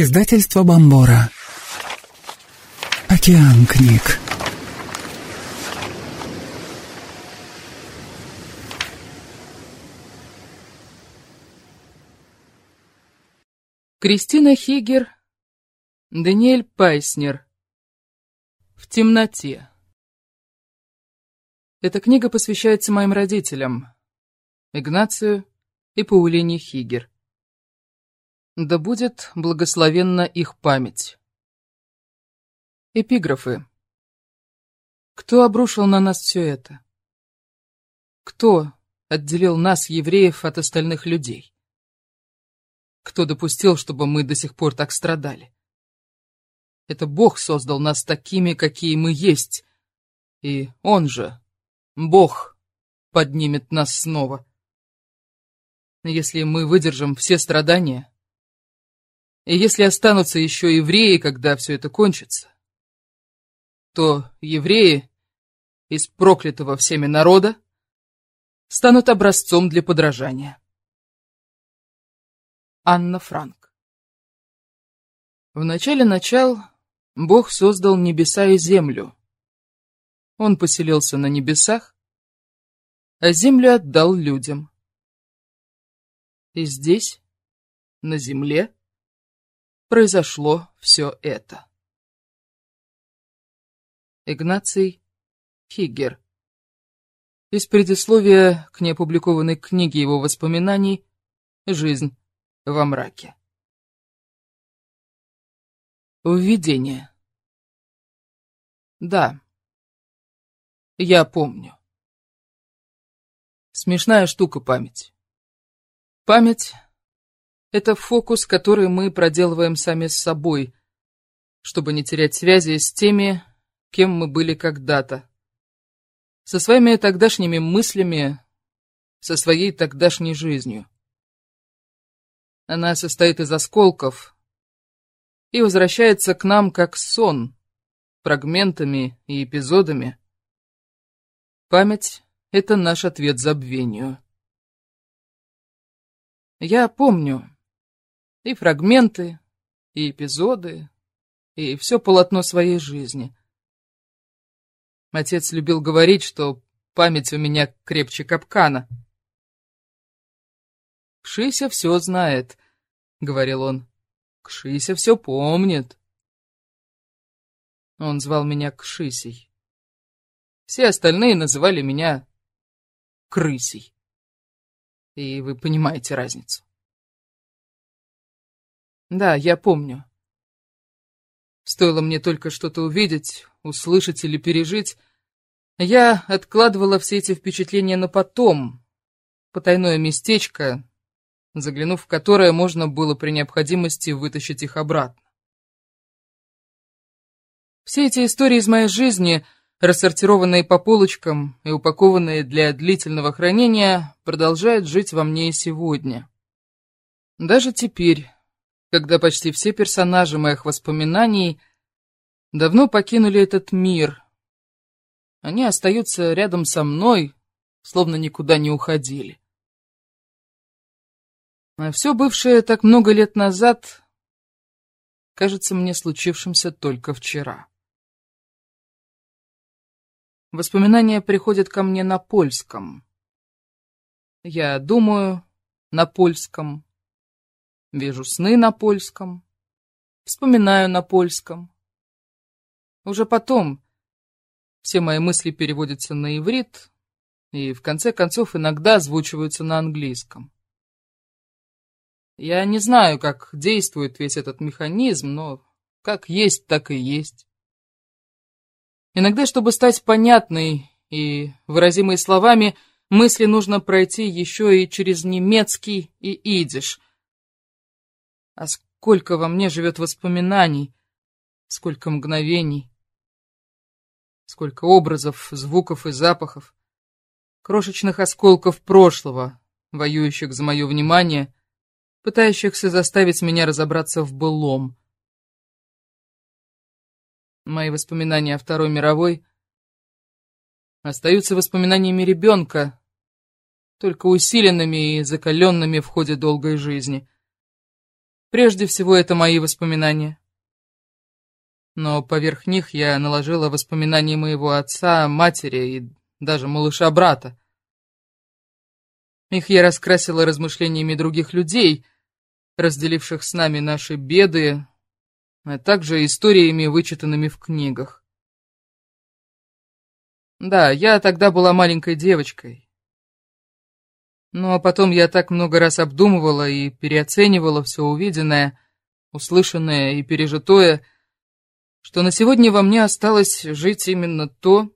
Издательство Бомбора. Океан книг. Кристина Хигер, Даниэль Пайснер. В темноте. Эта книга посвящается моим родителям, Игнацию и Паулине Хигер. Да будет благословенна их память. Эпиграфы. Кто обрушил на нас все это? Кто отделил нас, евреев, от остальных людей? Кто допустил, чтобы мы до сих пор так страдали? Это Бог создал нас такими, какие мы есть, и Он же, Бог, поднимет нас снова. Если мы выдержим все страдания, и если останутся еще евреи, когда все это кончится, то евреи из проклятого всеми народа станут образцом для подражания. Анна Франк В начале начал Бог создал небеса и землю. Он поселился на небесах, а землю отдал людям. И здесь, на земле, произошло все это. Игнаций Хиггер Из предисловия к неопубликованной книге его воспоминаний «Жизнь во мраке. Введение. Да, я помню. Смешная штука память. Память — это фокус, который мы проделываем сами с собой, чтобы не терять связи с теми, кем мы были когда-то. Со своими тогдашними мыслями, со своей тогдашней жизнью. Она состоит из осколков и возвращается к нам как сон, фрагментами и эпизодами. Память — это наш ответ забвению. Я помню и фрагменты, и эпизоды, и все полотно своей жизни. Отец любил говорить, что память у меня крепче капкана — Кшися все знает», — говорил он. «Кшися все помнит». Он звал меня Кшисей. Все остальные называли меня Крысей. И вы понимаете разницу. Да, я помню. Стоило мне только что-то увидеть, услышать или пережить, я откладывала все эти впечатления на потом, потайное местечко, заглянув в которое можно было при необходимости вытащить их обратно. Все эти истории из моей жизни, рассортированные по полочкам и упакованные для длительного хранения, продолжают жить во мне и сегодня. Даже теперь, когда почти все персонажи моих воспоминаний давно покинули этот мир, они остаются рядом со мной, словно никуда не уходили. А все бывшее так много лет назад кажется мне случившимся только вчера. Воспоминания приходят ко мне на польском. Я думаю на польском, вижу сны на польском, вспоминаю на польском. Уже потом все мои мысли переводятся на иврит и, в конце концов, иногда озвучиваются на английском. Я не знаю, как действует весь этот механизм, но как есть, так и есть. Иногда, чтобы стать понятной и выразимой словами, мысли нужно пройти еще и через немецкий и идиш. А сколько во мне живет воспоминаний, сколько мгновений, сколько образов, звуков и запахов, крошечных осколков прошлого, воюющих за мое внимание — пытающихся заставить меня разобраться в былом. Мои воспоминания о Второй мировой остаются воспоминаниями ребенка, только усиленными и закаленными в ходе долгой жизни. Прежде всего, это мои воспоминания. Но поверх них я наложила воспоминания моего отца, матери и даже малыша-брата. Их я раскрасила размышлениями других людей, разделивших с нами наши беды, а также историями, вычитанными в книгах. Да, я тогда была маленькой девочкой. Ну а потом я так много раз обдумывала и переоценивала все увиденное, услышанное и пережитое, что на сегодня во мне осталось жить именно то,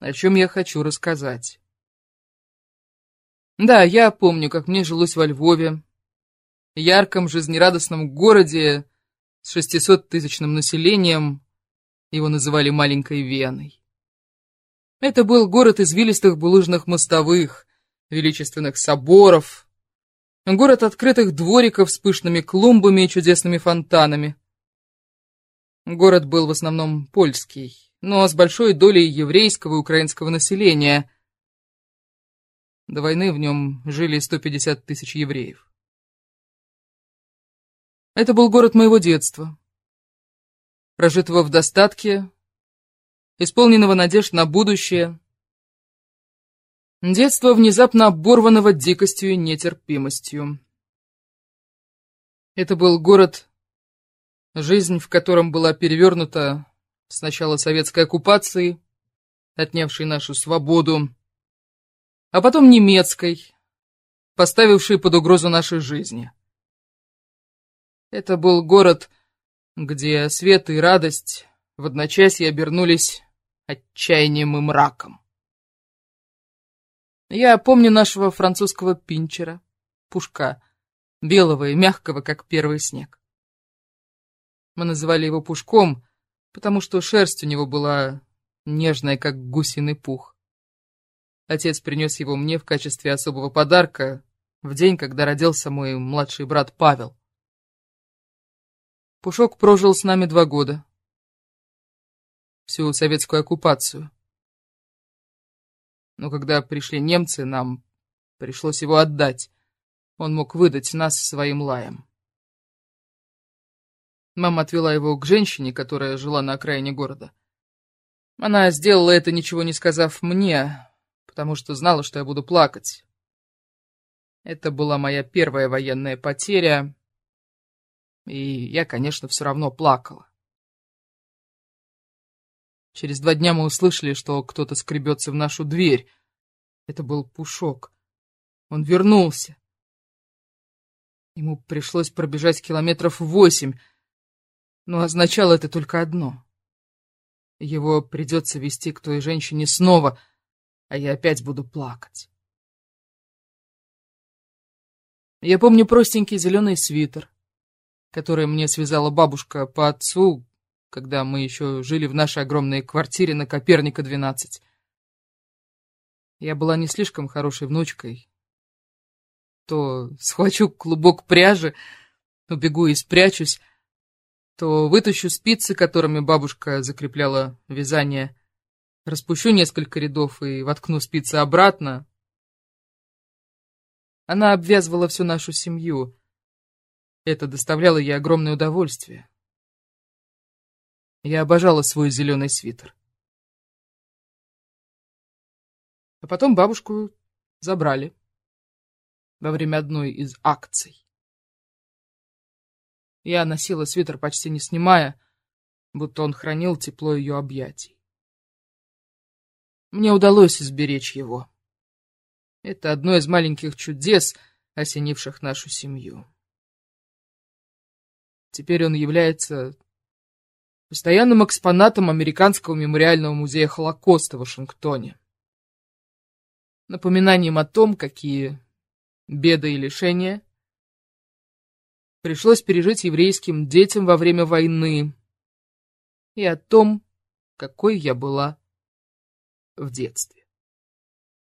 о чем я хочу рассказать. Да, я помню, как мне жилось во Львове, ярком, жизнерадостном городе с шестисоттысячным населением, его называли «маленькой Веной». Это был город извилистых булыжных мостовых, величественных соборов, город открытых двориков с пышными клумбами и чудесными фонтанами. Город был в основном польский, но с большой долей еврейского и украинского населения. До войны в нем жили 150 тысяч евреев. Это был город моего детства, прожитого в достатке, исполненного надежд на будущее. Детство, внезапно оборванного дикостью и нетерпимостью. Это был город, жизнь в котором была перевернута с начала советской оккупации, отнявшей нашу свободу, а потом немецкой, поставившей под угрозу нашей жизни. Это был город, где свет и радость в одночасье обернулись отчаянием и мраком. Я помню нашего французского пинчера, пушка, белого и мягкого, как первый снег. Мы называли его пушком, потому что шерсть у него была нежная, как гусиный пух. Отец принес его мне в качестве особого подарка в день, когда родился мой младший брат Павел. Пушок прожил с нами два года всю советскую оккупацию. Но когда пришли немцы, нам пришлось его отдать. Он мог выдать нас своим лаем. Мама отвела его к женщине, которая жила на окраине города. Она сделала это, ничего не сказав мне, потому что знала, что я буду плакать. Это была моя первая военная потеря, и я, конечно, все равно плакала. Через два дня мы услышали, что кто-то скребется в нашу дверь. Это был Пушок. Он вернулся. Ему пришлось пробежать километров восемь, но означало это только одно. Его придется вести к той женщине снова, а я опять буду плакать. Я помню простенький зеленый свитер, который мне связала бабушка по отцу, когда мы еще жили в нашей огромной квартире на Коперника, 12. Я была не слишком хорошей внучкой. То схвачу клубок пряжи, убегу и спрячусь, то вытащу спицы, которыми бабушка закрепляла вязание, распущу несколько рядов и воткну спицы обратно. Она обвязывала всю нашу семью. Это доставляло ей огромное удовольствие. Я обожала свой зеленый свитер. А потом бабушку забрали во время одной из акций. Я носила свитер, почти не снимая, будто он хранил тепло ее объятий. Мне удалось изберечь его. Это одно из маленьких чудес, осенивших нашу семью. Теперь он является постоянным экспонатом Американского мемориального музея Холокоста в Вашингтоне. Напоминанием о том, какие беды и лишения пришлось пережить еврейским детям во время войны, и о том, какой я была в детстве.